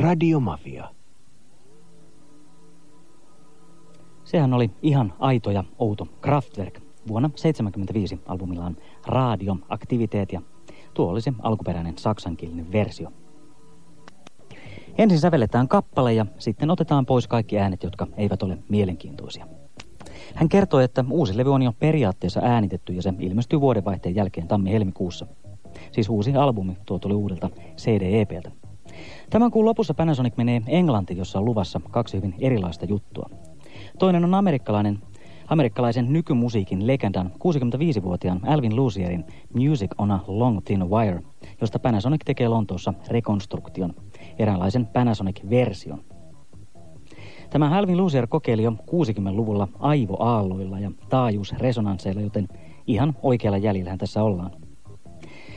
Radiomafia. Sehän oli ihan aito ja outo Kraftwerk vuonna 1975 albumillaan Radio Aktiviteet ja tuo oli se alkuperäinen saksankielinen versio. Ensin sävelletään kappale ja sitten otetaan pois kaikki äänet, jotka eivät ole mielenkiintoisia. Hän kertoi, että uusi levy on jo periaatteessa äänitetty ja se ilmestyy vuodenvaihteen jälkeen tammi-helmikuussa. Siis uusi albumi, tuo tuli uudelta CD-EPltä. Tämän kuun lopussa Panasonic menee Englantiin, jossa on luvassa kaksi hyvin erilaista juttua. Toinen on amerikkalainen, amerikkalaisen nykymusiikin legendan 65-vuotiaan Alvin Lucierin Music on a Long Thin Wire, josta Panasonic tekee Lontoossa rekonstruktion, eräänlaisen Panasonic-version. Tämä Alvin Lucier kokeili jo 60-luvulla aivoaalloilla ja taajuusresonansseilla, joten ihan oikealla jäljellä tässä ollaan.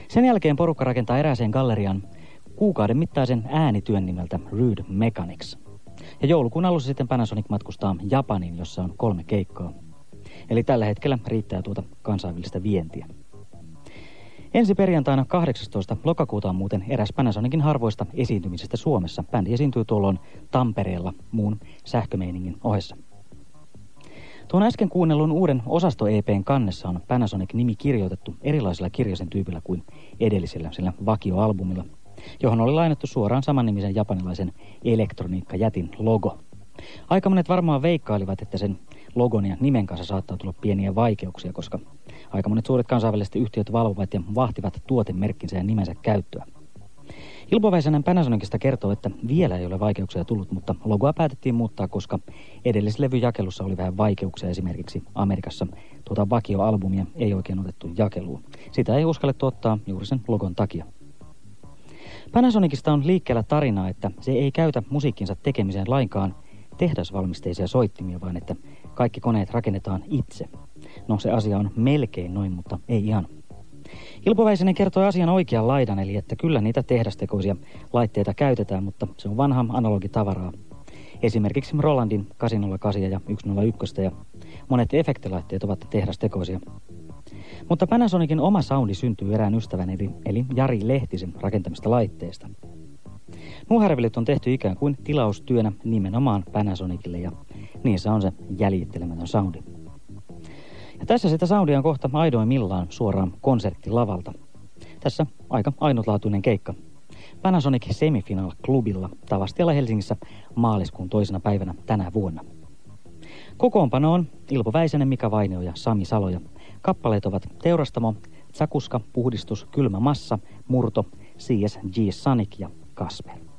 Sen jälkeen porukka rakentaa erääseen gallerian kuukauden mittaisen äänityön nimeltä Rude Mechanics. Ja joulukuun alussa sitten Panasonic matkustaa Japaniin, jossa on kolme keikkaa. Eli tällä hetkellä riittää tuota kansainvälistä vientiä. Ensi perjantaina 18. lokakuuta on muuten eräs Panasonicin harvoista esiintymisestä Suomessa. Bändi esiintyy tuolloin Tampereella muun sähkömeiningin ohessa. Tuon äsken kuunnellun uuden osasto-EPn kannessa on Panasonic-nimi kirjoitettu erilaisilla kirjaisen tyypillä kuin edellisellä sillä vakioalbumilla, johon oli lainattu suoraan samannimisen japanilaisen elektroniikkajätin logo. Aika monet varmaan veikkailivat, että sen logon ja nimen kanssa saattaa tulla pieniä vaikeuksia, koska aika monet suuret kansainväliset yhtiöt valvovat ja vahtivat tuotemerkkinsä ja nimensä käyttöä. Ilpo Väisänen Panasonicista kertoo, että vielä ei ole vaikeuksia tullut, mutta logoa päätettiin muuttaa, koska edellislevyjakelussa oli vähän vaikeuksia esimerkiksi Amerikassa. Tuota vakioalbumia ei oikein otettu jakeluun. Sitä ei uskallettu ottaa juuri sen logon takia. Panasonicista on liikkeellä tarina, että se ei käytä musiikkinsa tekemiseen lainkaan tehdasvalmisteisia soittimia, vaan että kaikki koneet rakennetaan itse. No se asia on melkein noin, mutta ei ihan. Ilpo Väisänen kertoi asian oikean laidan, eli että kyllä niitä tehdastekoisia laitteita käytetään, mutta se on vanha analogitavaraa. Esimerkiksi Rolandin 808 ja 101 ja monet efektilaitteet ovat tehdastekoisia. Mutta Panasonicin oma soundi syntyy erään ystävän eli, eli Jari Lehtisen rakentamista laitteista. Nuuhärvelit on tehty ikään kuin tilaustyönä nimenomaan Panasonicille ja niissä on se jäljittelemätön soundi. Ja tässä sitä soundia on kohta aidoimmillaan suoraan konserttilavalta. Tässä aika ainutlaatuinen keikka. Panasonic Semifinal Clubilla Tavastialla Helsingissä maaliskuun toisena päivänä tänä vuonna. Kokoonpano on Ilpo Väisänen, Mika Vainio ja Sami Saloja. Kappaleet ovat Teurastamo, Tsakuska, Puhdistus, Kylmä Massa, Murto, CSG Sonic ja Kasper.